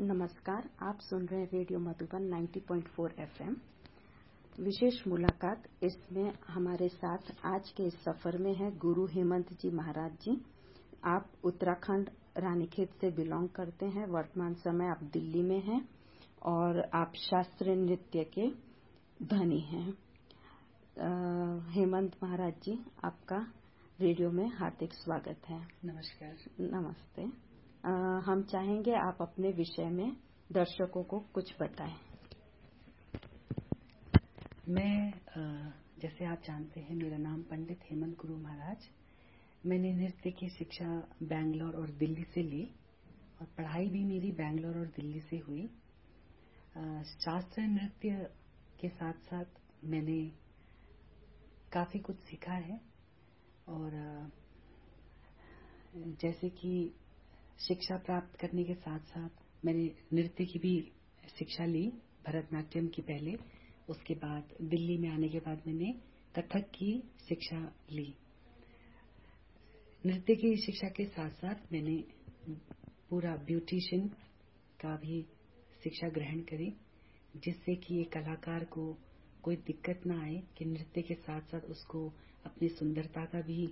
नमस्कार आप सुन रहे हैं रेडियो मधुबन 90.4 एफएम। विशेष मुलाकात इसमें हमारे साथ आज के इस सफ़र में है गुरु हेमंत जी महाराज जी। आप उत्तराखंड रानीखेत से बिलोंग करते हैं वर्तमान समय आप दिल्ली में हैं और आप शास्त्रीय नृत्य के धनी हैं। हेमंत महाराज जी आपका रेडियो में हार्दिक स्वागत है। नमस्कार। नमस्ते। हम चाहेंगे आप अपने विषय में दर्शकों को कुछ बताएँ। मैं जैसे आप जानते हैं, मेरा नाम पंडित हेमंत गुरु महाराज। मैंने नृत्य की शिक्षा बैंगलोर और दिल्ली से ली और पढ़ाई भी मेरी बैंगलोर और दिल्ली से हुई। शास्त्रीय नृत्य के साथ साथ मैंने काफ़ी कुछ सीखा है और जैसे कि शिक्षा प्राप्त करने के साथ साथ मैंने नृत्य की भी शिक्षा ली, भरतनाट्यम की पहले, उसके बाद दिल्ली में आने के बाद मैंने कथक की शिक्षा ली। नृत्य की शिक्षा के साथ साथ मैंने पूरा ब्यूटिशियन का भी शिक्षा ग्रहण करी, जिससे कि एक कलाकार को कोई दिक्कत ना आए कि नृत्य के साथ साथ उसको अपनी सुंदरता का भी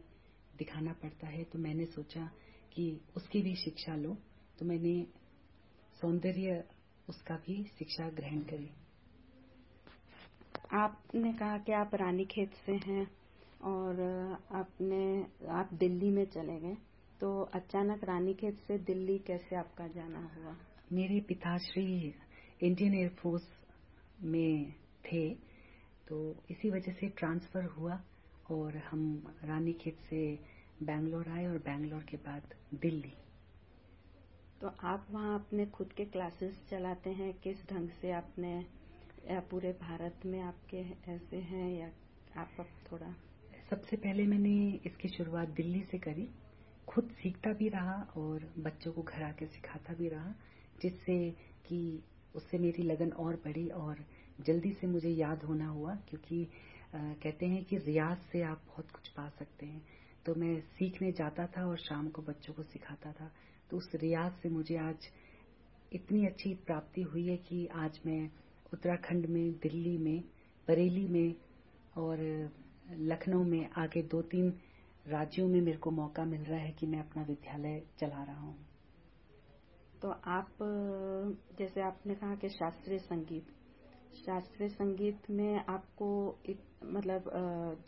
दिखाना पड़ता है। तो मैंने सोचा कि उसकी भी शिक्षा लो। तो मैंने सौंदर्य उसका भी शिक्षा ग्रहण करी। आपने कहा कि आप रानीखेत से हैं और आपने आप दिल्ली में चले गए। तो अचानक रानीखेत से दिल्ली कैसे आपका जाना हुआ? मेरे पिताश्री इंडियन एयरफोर्स में थे। तो इसी वजह से ट्रांसफ़र हुआ और हम रानीखेत से बैंगलोर आए और बैंगलोर के बाद दिल्ली। तो आप वहाँ अपने खुद के क्लासेस चलाते हैं? किस ढंग से आपने पूरे भारत में आपके ऐसे हैं या आप अब थोड़ा? सबसे पहले मैंने इसकी शुरुआत दिल्ली से करी। खुद सीखता भी रहा और बच्चों को घर आके सिखाता भी रहा जिससे कि उससे मेरी लगन और बढ़ी और जल्दी से मुझे याद होना हुआ क्योंकि आ, कहते हैं कि रियाज से आप बहुत कुछ पा सकते हैं। तो मैं सीखने जाता था और शाम को बच्चों को सिखाता था। तो उस रियाज से मुझे आज इतनी अच्छी प्राप्ति हुई है कि आज मैं उत्तराखंड में, दिल्ली में, बरेली में और लखनऊ में आगे दो तीन राज्यों में मेरे को मौका मिल रहा है कि मैं अपना विद्यालय चला रहा हूँ। तो आप, जैसे आपने कहा कि शास्त्रीय संगीत शास्त्रीय संगीत में आपको इत, मतलब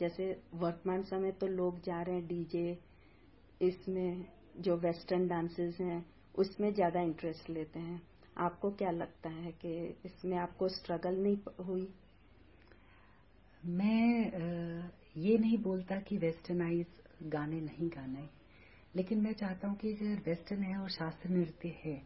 जैसे वर्तमान समय तो लोग जा रहे हैं डीजे इसमें जो वेस्टर्न डांसेस हैं उसमें ज़्यादा इंटरेस्ट लेते हैं। आपको क्या लगता है कि इसमें आपको स्ट्रगल नहीं हुई? मैं ये नहीं बोलता कि वेस्टर्नाइज गाने नहीं गाने लेकिन मैं चाहता हूँ कि अगर वेस्टर्न है और शास्त्रीय नृत्य है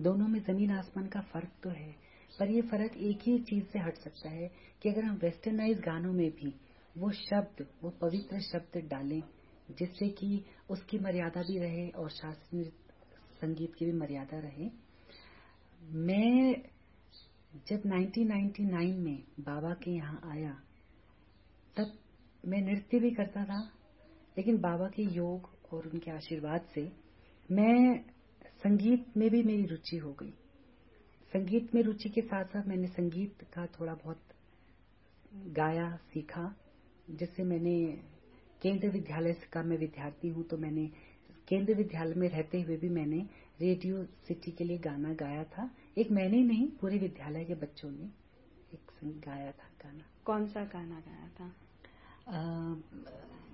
दोनों में ज़मीन आसमान का फ़र्क तो है। पर ये फ़र्क एक ही चीज़ से हट सकता है कि अगर हम वेस्टर्नाइज गानों में भी वो शब्द, वो पवित्र शब्द डालें, जिससे कि उसकी मर्यादा भी रहे और शास्त्रीय संगीत की भी मर्यादा रहे। मैं जब 1999 में बाबा के यहाँ आया, तब मैं नृत्य भी करता था, लेकिन बाबा के योग और उनके आशीर्वाद से मैं संगीत में भी मेरी रुचि हो गई। संगीत में रुचि के साथ साथ मैंने संगीत का थोड़ा बहुत गाया सीखा जिससे मैंने केंद्र विद्यालय का मैं विद्यार्थी हूँ तो मैंने केंद्र विद्यालय में रहते हुए भी मैंने रेडियो सिटी के लिए गाना गाया था। एक मैंने नहीं पूरे विद्यालय के बच्चों ने एक गाया था गाना। कौन सा गाना गाया था? आ,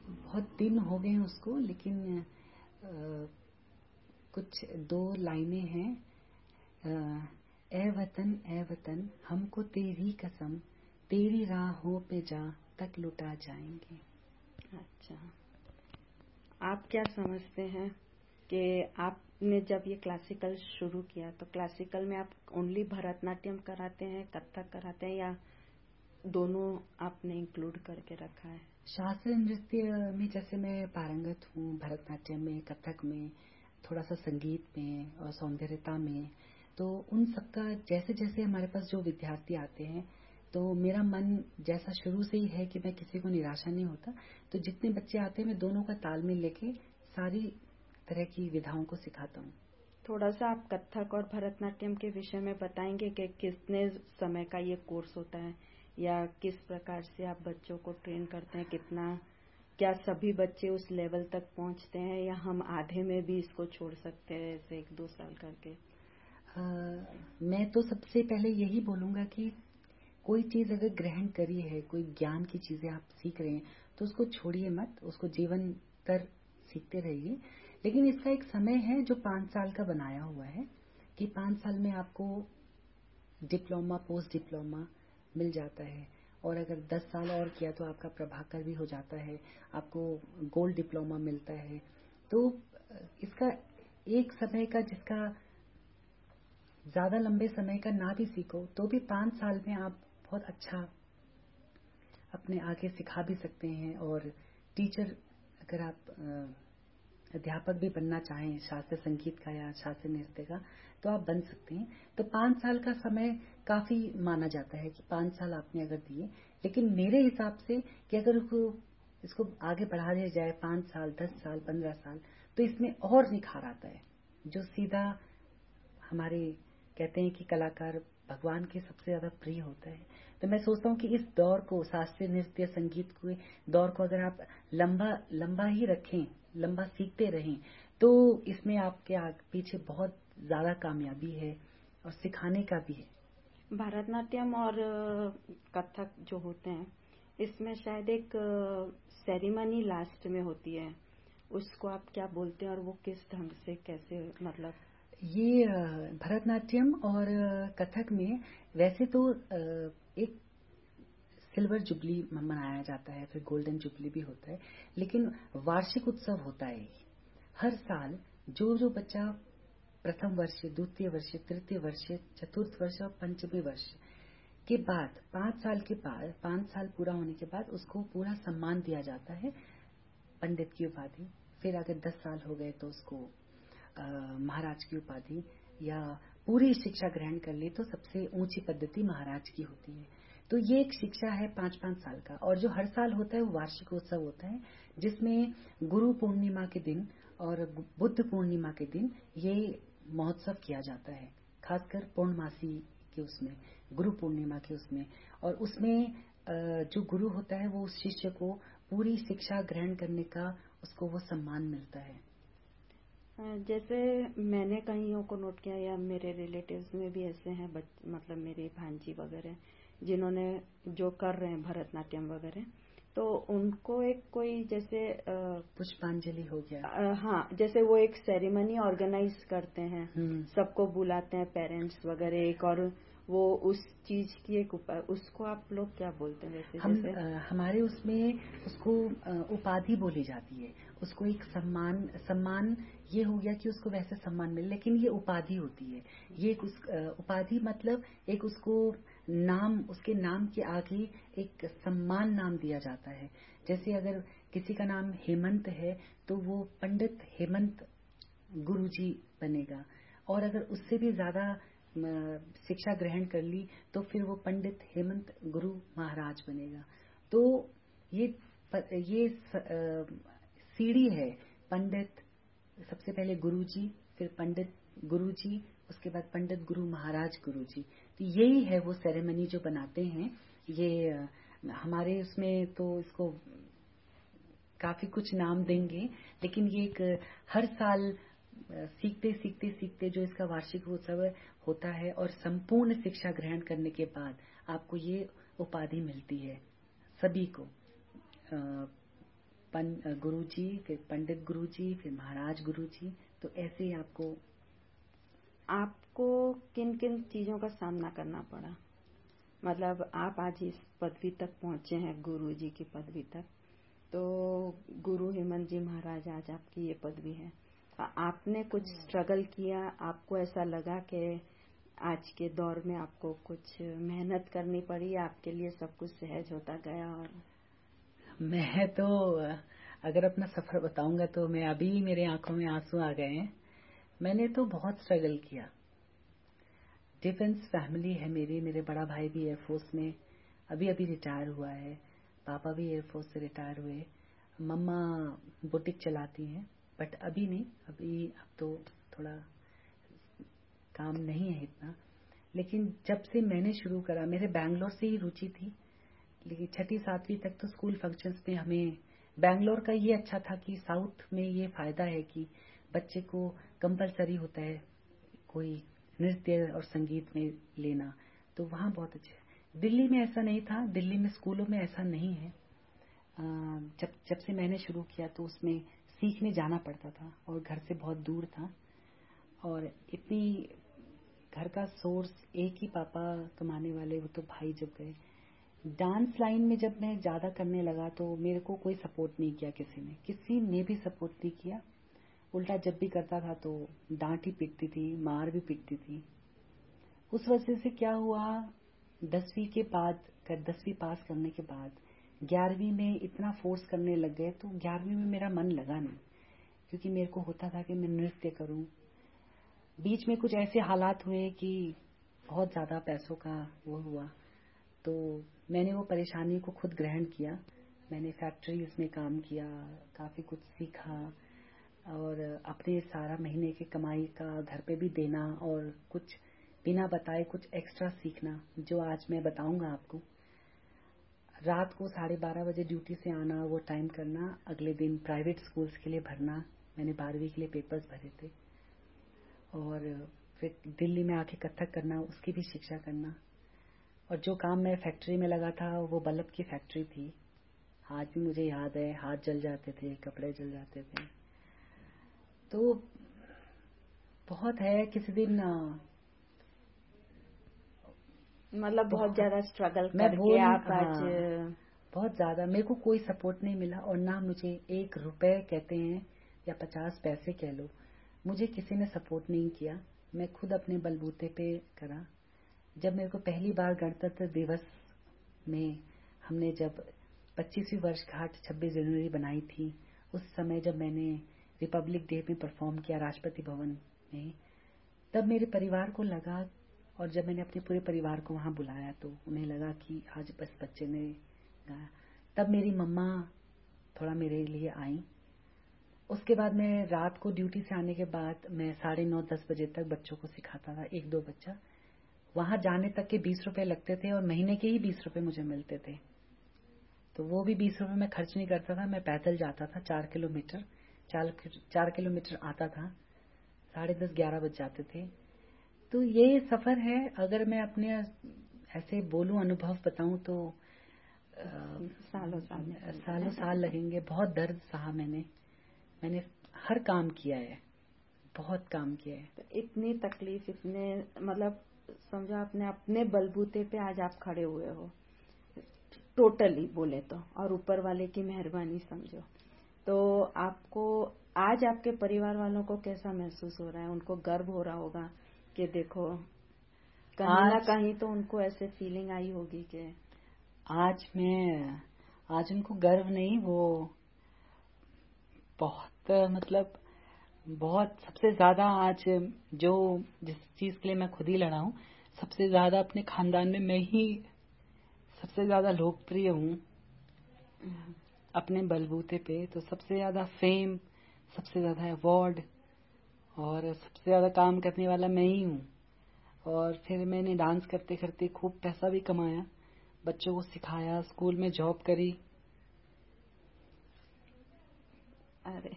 बहुत दिन हो गए उसको लेकिन आ, कुछ दो लाइनें हैं। ए वतन ए वतन हमको तेरी कसम तेरी राहों पे जा तक लुटा जाएँगे। अच्छा। आप क्या समझते हैं कि आपने जब ये क्लासिकल शुरू किया तो क्लासिकल में आप ओनली भरतनाट्यम कराते हैं कथक कराते हैं या दोनों आपने इंक्लूड करके रखा है? शास्त्रीय नृत्य में जैसे मैं पारंगत हूँ भरतनाट्यम में कथक में थोड़ा सा संगीत में और सौंदर्यता में तो उन सबका जैसे जैसे हमारे पास जो विद्यार्थी आते हैं तो मेरा मन जैसा शुरू से ही है कि मैं किसी को निराशा नहीं होता। तो जितने बच्चे आते हैं, मैं दोनों का तालमेल लेके सारी तरह की विधाओं को सिखाता हूँ। थोड़ा सा आप कथक और भरतनाट्यम के विषय में बताएँगे कि कितने समय का ये कोर्स होता है, या किस प्रकार से आप बच्चों को ट्रेन करते हैं, कितना, क्या सभी बच्चे उस लेवल तक पहुँचते हैं, या हम आधे में भी इसको छोड़ सकते हैं, ऐसे एक दो साल करके? मैं तो सबसे पहले यही बोलूँगा कि कोई चीज़ अगर ग्रहण करी है, कोई ज्ञान की चीज़ें आप सीख रहे हैं तो उसको छोड़िए मत, उसको जीवन तर सीखते रहिए। लेकिन इसका एक समय है जो पाँच साल का बनाया हुआ है कि पाँच साल में आपको डिप्लोमा, पोस्ट डिप्लोमा मिल जाता है। और अगर दस साल और किया तो आपका प्रभाकर भी हो जाता है, आपको गोल्ड डिप्लोमा मिलता है। तो इसका एक समय का जिसका ज़्यादा लंबे समय का ना भी सीखो तो भी पाँच साल में आप बहुत अच्छा अपने आगे सिखा भी सकते हैं। और टीचर अगर आप अध्यापक भी बनना चाहें, शास्त्रीय संगीत का या शास्त्रीय नृत्य का तो आप बन सकते हैं। तो पाँच साल का समय काफ़ी माना जाता है कि पाँच साल आपने अगर दिए, लेकिन मेरे हिसाब से कि अगर उसको, इसको आगे बढ़ा दिया जाए पाँच साल, दस साल, पंद्रह साल तो इसमें और निखार आता है, जो सीधा हमारे कहते हैं कि कलाकार भगवान के सबसे ज़्यादा प्रिय होता है। तो मैं सोचता हूँ कि इस दौर को, शास्त्रीय नृत्य, संगीत के दौर को अगर आप लंबा लंबा ही रखें, लंबा सीखते रहें तो इसमें आपके आग, पीछे बहुत ज़्यादा कामयाबी है और सिखाने का भी है। भरतनाट्यम और कथक जो होते हैं, इसमें शायद एक सेरेमनी लास्ट में होती है। उसको आप क्या बोलते हैं और वो किस ढंग से, कैसे मतलब? ये भरतनाट्यम और कथक में वैसे तो एक सिल्वर जुबली मनाया जाता है, फिर गोल्डन जुबली भी होता है, लेकिन वार्षिक उत्सव होता है हर साल जो जो बच्चा प्रथम वर्ष, द्वितीय वर्ष, तृतीय वर्ष, चतुर्थ वर्ष और पंचमी वर्ष के बाद, पाँच साल के बाद, पाँच साल पूरा होने के बाद उसको पूरा सम्मान दिया जाता है, पंडित की उपाधि। फिर अगर दस साल हो गए तो उसको महाराज की उपाधि या पूरी शिक्षा ग्रहण कर ले तो सबसे ऊँची पद्धति महाराज की होती है। तो ये एक शिक्षा है पाँच पाँच साल का। और जो हर साल होता है, वो वार्षिक उत्सव होता है, जिसमें गुरु पूर्णिमा के दिन और बुद्ध पूर्णिमा के दिन ये महोत्सव किया जाता है, खासकर पूर्णमासी के उसमें, गुरु पूर्णिमा के उसमें। और उसमें जो गुरु होता है, वो उस शिष्य को पूरी शिक्षा ग्रहण करने का उसको वो सम्मान मिलता है। जैसे मैंने कईयों को नोट किया या मेरे रिलेटिव्स में भी ऐसे हैं मतलब मेरे भांजी वगैरह जिन्होंने जो कर रहे हैं भरतनाट्यम वगैरह तो उनको एक कोई जैसे पुष्पांजलि हो गया आ, हाँ जैसे वो एक सेरेमनी ऑर्गेनाइज करते हैं हम्म। सबको बुलाते हैं पेरेंट्स वगैरह एक और वो उस चीज़ की एक उपाय उसको आप लोग क्या बोलते हैं? वैसे हम जैसे? आ, हमारे उसमें उसको उपाधि बोली जाती है। उसको एक सम्मान सम्मान ये हो गया कि उसको वैसे सम्मान मिले लेकिन ये उपाधि होती है। ये एक उस उपाधि मतलब एक उसको नाम उसके नाम के आगे एक सम्मान नाम दिया जाता है। जैसे अगर किसी का नाम हेमंत है तो वो पंडित हेमंत गुरुजी बनेगा। और अगर उससे भी ज़्यादा शिक्षा ग्रहण कर ली तो फिर वो पंडित हेमंत गुरु महाराज बनेगा। तो ये ये सीढ़ी है पंडित, सबसे पहले गुरु जी फिर पंडित गुरु जी उसके बाद पंडित गुरु महाराज गुरु जी तो यही है वो सेरेमनी जो बनाते हैं। ये हमारे उसमें तो इसको काफ़ी कुछ नाम देंगे, लेकिन ये एक हर साल सीखते सीखते सीखते जो इसका वार्षिक उत्सव होता है और संपूर्ण शिक्षा ग्रहण करने के बाद आपको ये उपाधि मिलती है। सभी को। गुरु जी फिर पंडित गुरु जी फिर महाराज गुरु जी तो ऐसे ही आपको आपको किन किन चीज़ों का सामना करना पड़ा? मतलब आप आज इस पदवी तक पहुँचे हैं गुरु जी की पदवी तक तो गुरु हेमंत जी महाराज आज आपकी ये पदवी है। आपने कुछ स्ट्रगल किया? आपको ऐसा लगा कि आज के दौर में आपको कुछ मेहनत करनी पड़ी आपके लिए सब कुछ सहज होता गया और मैं तो अगर अपना सफ़र बताऊँगा तो मैं अभी मेरे आँखों में आँसू आ गए हैं। मैंने तो बहुत स्ट्रगल किया। डिफेंस फैमिली है मेरी मेरे बड़ा भाई भी एयरफोर्स में अभी अभी रिटायर हुआ है। पापा भी एयरफोर्स से रिटायर हुए। मम्मा बुटीक चलाती हैं। बट अभी नहीं, अभी अब तो थोड़ा काम नहीं है इतना। लेकिन जब से मैंने शुरू करा, मेरे बैंगलोर से ही रुचि थी। लेकिन छठी, सातवीं तक तो स्कूल फ़ंक्शंस में हमें बैंगलोर का ये अच्छा था कि साउथ में ये फ़ायदा है कि बच्चे को कंपलसरी होता है कोई नृत्य और संगीत में लेना। तो वहाँ बहुत अच्छे। दिल्ली में ऐसा नहीं था। दिल्ली में स्कूलों में ऐसा नहीं है। जब जब से मैंने शुरू किया तो उसमें सीखने जाना पड़ता था और घर से बहुत दूर था। और इतनी घर का सोर्स एक ही पापा कमाने वाले, वो तो भाई जब गए। डांस लाइन में जब मैं ज़्यादा करने लगा तो मेरे को कोई सपोर्ट नहीं किया किसी ने। किसी ने भी सपोर्ट नहीं किया। उल्टा जब भी करता था तो डांट ही पीटती थी, मार भी पीटती थी। उस वजह से क्या हुआ, दसवीं के बाद कर दसवीं पास करने के बाद ग्यारहवीं में इतना फोर्स करने लग गए तो ग्यारहवीं में मेरा मन लगा नहीं, क्योंकि मेरे को होता था कि मैं नृत्य करूँ। बीच में कुछ ऐसे हालात हुए कि बहुत ज़्यादा पैसों का वो हुआ तो मैंने वो परेशानी को खुद ग्रहण किया। मैंने फैक्ट्रीज में काम किया, काफ़ी कुछ सीखा, और अपने सारा महीने की कमाई का घर पे भी देना और कुछ बिना बताए कुछ एक्स्ट्रा सीखना, जो आज मैं बताऊँगा आपको। रात को साढ़े बारह बजे ड्यूटी से आना, वो टाइम करना, अगले दिन प्राइवेट स्कूल्स के लिए भरना, मैंने बारहवीं के लिए पेपर्स भरे थे। और फिर दिल्ली में आके कथक करना, उसकी भी शिक्षा करना। और जो काम मैं फैक्ट्री में लगा था, वो बल्लभ की फैक्ट्री थी। आज भी मुझे याद है, हाथ जल जाते थे, कपड़े जल जाते थे। तो बहुत है, किसी दिन मतलब बहुत ज़्यादा स्ट्रगल करके आप आज हाँ, बहुत ज़्यादा। मेरे को कोई सपोर्ट नहीं मिला और ना मुझे एक रुपए कहते हैं या पचास पैसे कह लो। मुझे किसी ने सपोर्ट नहीं किया। मैं खुद अपने बलबूते पे करा। जब मेरे को पहली बार गणतंत्र दिवस में हमने जब पच्चीसवीं वर्षगांठ 26 जनवरी बनाई थी उस समय जब मैंने रिपब्लिक डे में परफॉर्म किया राष्ट्रपति भवन में तब मेरे परिवार को लगा और जब मैंने अपने पूरे परिवार को वहाँ बुलाया तो उन्हें लगा कि आज बस बच्चे ने गाया। तब मेरी मम्मा थोड़ा मेरे लिए आई। उसके बाद मैं रात को ड्यूटी से आने के बाद मैं साढ़े नौ दस बजे तक बच्चों को सिखाता था एक दो बच्चा। वहाँ जाने तक के बीस रुपए लगते थे और महीने के ही बीस रुपए मुझे मिलते थे। तो वो भी बीस रुपए मैं खर्च नहीं करता था मैं पैदल जाता था चार किलोमीटर चार, चार किलोमीटर आता था। साढ़े दस ग्यारह बज जाते थे। तो ये सफ़र है। अगर मैं अपने ऐसे बोलूँ अनुभव बताऊँ तो सालों साल सालों साल लगेंगे। बहुत दर्द सहा मैंने। मैंने हर काम किया है। बहुत काम किया है। तो इतनी तकलीफ़ इतने मतलब समझो आपने अपने बलबूते पे आज आप खड़े हुए हो। टोटली बोले तो। और ऊपर वाले की मेहरबानी समझो। तो आपको आज आपके परिवार वालों को कैसा महसूस हो रहा है? उनको गर्व हो रहा होगा? कि देखो कहीं ना कहीं तो उनको ऐसे फीलिंग आई होगी कि आज मैं आज उनको गर्व नहीं वो बहुत मतलब बहुत सबसे ज़्यादा आज जो जिस चीज़ के लिए मैं खुद ही लड़ा हूँ सबसे ज़्यादा अपने खानदान में मैं ही सबसे ज़्यादा लोकप्रिय हूँ। अपने बलबूते पे तो सबसे ज़्यादा फेम सबसे ज़्यादा अवार्ड और सबसे ज़्यादा काम करने वाला मैं ही हूँ। और फिर मैंने डांस करते करते खूब पैसा भी कमाया बच्चों को सिखाया स्कूल में जॉब करी। अरे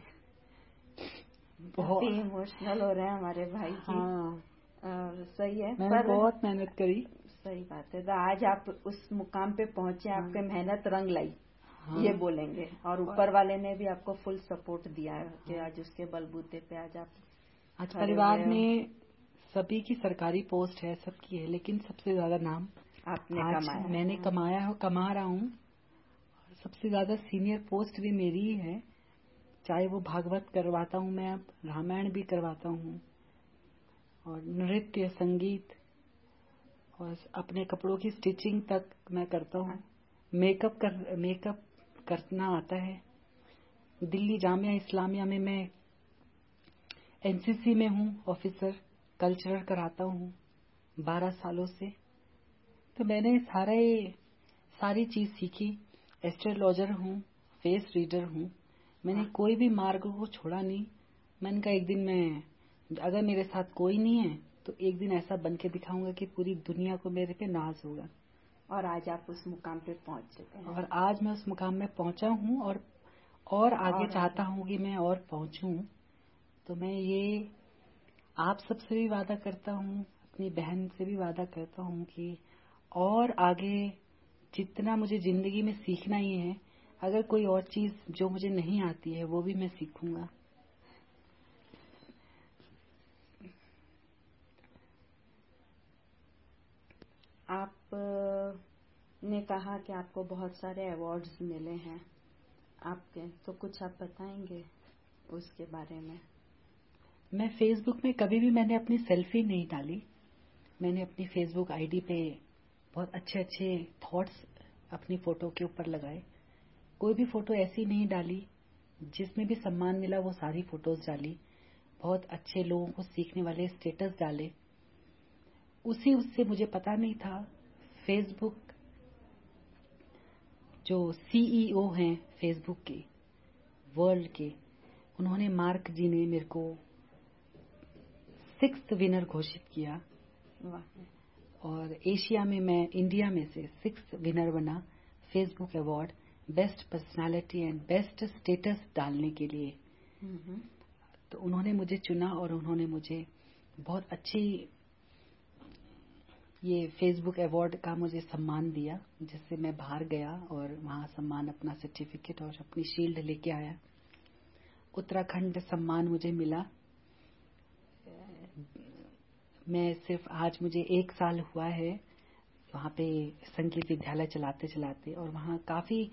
बहुत। इमोशनल हो रहे हैं हमारे भाई जी हाँ। और सही है मैंने पर बहुत मेहनत करी। सही बात है। तो आज आप उस मुकाम पे पहुँचे हाँ। आपके मेहनत रंग लाई हाँ। ये बोलेंगे। और ऊपर वाले ने भी आपको फुल सपोर्ट दिया है कि। आज उसके बलबूते पे आज आप आज परिवार में सभी की सरकारी पोस्ट है सबकी है लेकिन सबसे ज़्यादा नाम आपने कमाया मैंने कमाया है कमा रहा हूँ। सबसे ज़्यादा सीनियर पोस्ट भी मेरी ही है। चाहे वो भागवत करवाता हूँ मैं अब रामायण भी करवाता हूँ। और नृत्य संगीत और अपने कपड़ों की स्टिचिंग तक मैं करता हूँ। मेकअप कर मेकअप करना आता है। दिल्ली जामिया इस्लामिया में मैं एनसीसी में हूँ ऑफिसर कल्चरल कराता हूँ बारह सालों से। तो मैंने सारे सारी चीज़ सीखी। एस्ट्रोलॉजर हूँ फेस रीडर हूँ। मैंने हाँ। कोई भी मार्ग को छोड़ा नहीं। मैंने कहा एक दिन मैं अगर मेरे साथ कोई नहीं है तो एक दिन ऐसा बन के दिखाऊँगा कि पूरी दुनिया को मेरे पे नाज होगा। और आज आप उस मुकाम पे पहुँच चुके हैं। और आज मैं उस मुकाम में पहुँचा हूँ और और आगे और चाहता हूँ कि मैं और पहुंचूं। तो मैं ये आप सबसे भी वादा करता हूँ, अपनी बहन से भी वादा करता हूँ कि और आगे जितना मुझे ज़िंदगी में सीखना ही है, अगर कोई और चीज़ जो मुझे नहीं आती है, वो भी मैं सीखूँगा। आप ने कहा कि आपको बहुत सारे अवार्ड्स मिले हैं। आपके तो कुछ आप बताएँगे उसके बारे में? मैं फेसबुक में कभी भी मैंने अपनी सेल्फी नहीं डाली। मैंने अपनी फेसबुक आईडी पे बहुत अच्छे अच्छे थॉट्स अपनी फ़ोटो के ऊपर लगाए। कोई भी फ़ोटो ऐसी नहीं डाली, जिसमें भी सम्मान मिला, वो सारी फ़ोटोज़ डाली। बहुत अच्छे लोगों को सीखने वाले स्टेटस डाले। उसी उससे मुझे पता नहीं था फेसबुक जो सीईओ हैं फेसबुक के वर्ल्ड के, उन्होंने मार्क जी ने मेरे को सिक्स विनर घोषित किया। और एशिया में मैं, इंडिया में से सिक्स विनर बना, Facebook award, best personality and best status डालने के लिए। तो उन्होंने मुझे चुना और उन्होंने मुझे बहुत अच्छी ये फेसबुक अवार्ड का मुझे सम्मान दिया, जिससे मैं बाहर गया और वहाँ सम्मान अपना सर्टिफिकेट और अपनी शील्ड लेके आया। उत्तराखंड सम्मान मुझे मिला। मैं सिर्फ़ आज मुझे एक साल हुआ है वहाँ पे संगीत विद्यालय चलाते चलाते और वहाँ काफ़ी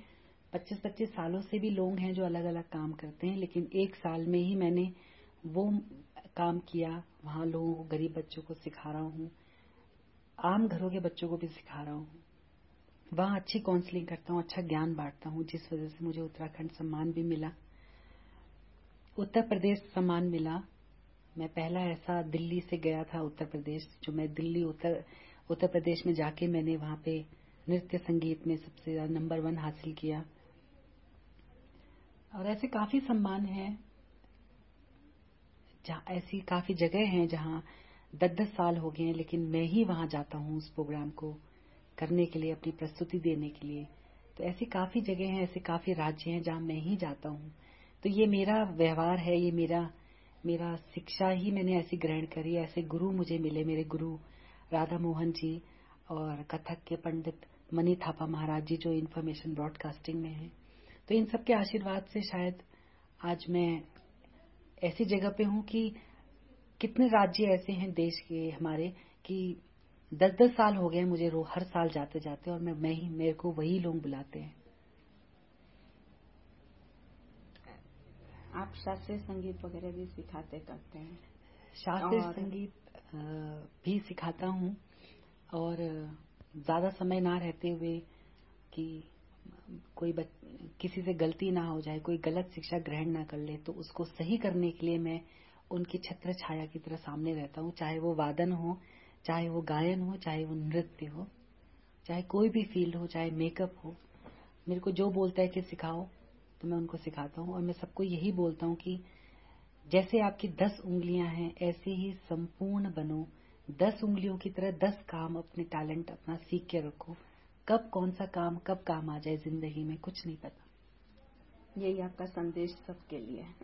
25-25 सालों से भी लोग हैं जो अलग अलग काम करते हैं, लेकिन एक साल में ही मैंने वो काम किया, वहाँ लोगों को, गरीब बच्चों को सिखा रहा हूँ, आम घरों के बच्चों को भी सिखा रहा हूँ। वहाँ अच्छी काउंसलिंग करता हूँ अच्छा ज्ञान बांटता हूँ, जिस वजह से मुझे उत्तराखंड सम्मान भी मिला, उत्तर प्रदेश सम्मान मिला मैं पहला ऐसा दिल्ली से गया था उत्तर प्रदेश, जो मैं दिल्ली उत्तर उत्तर प्रदेश में जाके मैंने वहाँ पे नृत्य संगीत में सबसे ज़्यादा नंबर वन हासिल किया। और ऐसे काफ़ी सम्मान हैं ऐसी काफ़ी जगह हैं जहाँ दस दस साल हो गए हैं, लेकिन मैं ही वहाँ जाता हूँ उस प्रोग्राम को करने के लिए, अपनी प्रस्तुति देने के लिए। तो ऐसी काफ़ी जगह हैं, ऐसे काफ़ी राज्य हैं जहाँ मैं ही जाता हूँ। तो ये मेरा व्यवहार है, ये मेरा मेरा शिक्षा ही मैंने ऐसी ग्रहण करी, ऐसे गुरु मुझे मिले मेरे गुरु राधा मोहन जी और कथक के पंडित मनी थापा महाराज जी जो इन्फॉर्मेशन ब्रॉडकास्टिंग में हैं। तो इन सब के आशीर्वाद से शायद आज मैं ऐसी जगह पे हूँ कि कितने राज्य ऐसे हैं देश के हमारे कि दस दस साल हो गए मुझे रो, हर साल जाते जाते और मैं मैं ही, मेरे को वही लोग बुलाते हैं। आप शास्त्रीय संगीत वगैरह भी सिखाते करते हैं? शास्त्रीय संगीत भी सिखाता हूँ और ज़्यादा समय ना रहते हुए कि कोई बच, किसी से गलती ना हो जाए कोई गलत शिक्षा ग्रहण ना कर ले तो उसको सही करने के लिए मैं उनकी छत्र छाया की तरह सामने रहता हूँ चाहे वो वादन हो चाहे वो गायन हो चाहे वो नृत्य हो चाहे कोई भी फ़ील्ड हो चाहे मेकअप हो। मेरे को जो बोलता है कि सिखाओ तो मैं उनको सिखाता हूँ और मैं सबको यही बोलता हूँ कि जैसे आपकी दस उंगलियाँ हैं ऐसे ही संपूर्ण बनो। दस उंगलियों की तरह दस काम अपने टैलेंट अपना सीख के रखो। कब कौन सा काम कब काम आ जाए ज़िंदगी में कुछ नहीं पता। यही आपका संदेश सबके लिए। है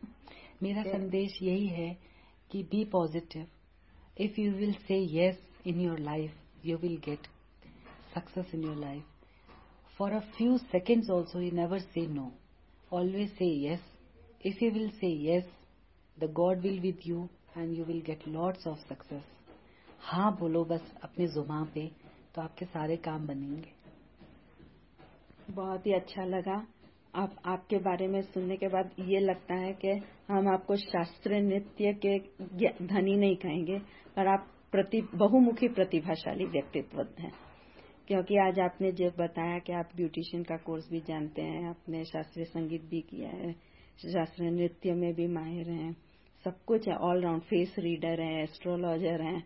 मेरा संदेश यही है कि be positive if you will say yes in your life you will get success in your life for a few seconds also you never say no always say yes. If you will say yes, the God will with you and you will get lots of success. हाँ बोलो बस अपने जुमा पे तो आपके सारे काम बनेंगे बहुत ही अच्छा लगा आप आपके बारे में सुनने के बाद ये लगता है कि हम आपको शास्त्रीय नृत्य के धनी नहीं कहेंगे पर आप प्रति बहुमुखी प्रतिभाशाली व्यक्तित्व हैं क्योंकि आज आपने जब बताया कि आप ब्यूटिशियन का कोर्स भी जानते हैं आपने शास्त्रीय संगीत भी किया है शास्त्रीय नृत्य में भी माहिर हैं सब कुछ है ऑलराउंड फेस रीडर है एस्ट्रोलॉजर है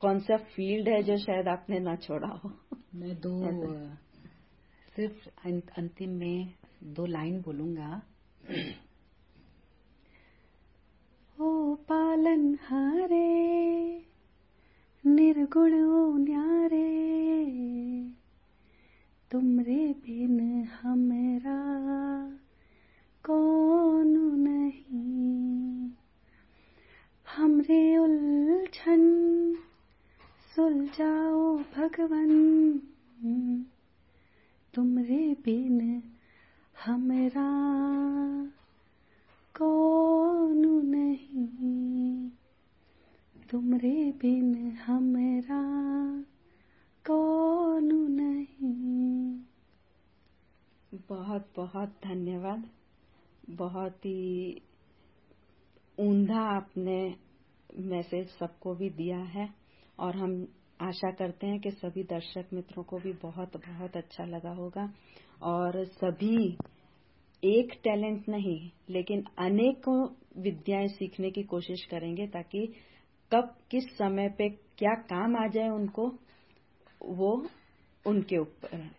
कौन सा फ़ील्ड है जो शायद आपने ना छोड़ा हो? मैं दो सिर्फ़ अंतिम में दो लाइन बोलूँगा। ओ पालन हारे निर्गुण ओ न्यारे। तुमरे बिन हमरा कौन नहीं। हमरे उलझन, सुलझाओ भगवन। तुमरे बिन हमरा कौन नहीं। तुमरे बिन हमरा कौन नहीं। बहुत बहुत धन्यवाद। बहुत ही ऊंधा आपने मैसेज सबको भी दिया है और हम आशा करते हैं कि सभी दर्शक मित्रों को भी बहुत बहुत अच्छा लगा होगा और सभी एक टैलेंट नहीं, लेकिन अनेकों विद्याएँ सीखने की कोशिश करेंगे ताकि कब किस समय पे क्या काम आ जाए उनको वो उनके ऊपर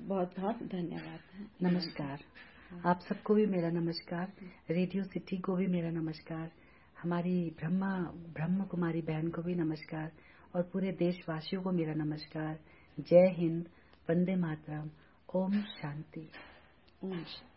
बहुत बहुत धन्यवाद नमस्कार। आप सबको भी मेरा नमस्कार। रेडियो सिटी को भी मेरा नमस्कार। हमारी ब्रह्मा ब्रह्म कुमारी बहन को भी नमस्कार। और पूरे देशवासियों को मेरा नमस्कार। जय हिंद वंदे मातरम। ओम शांति। ओम शांति।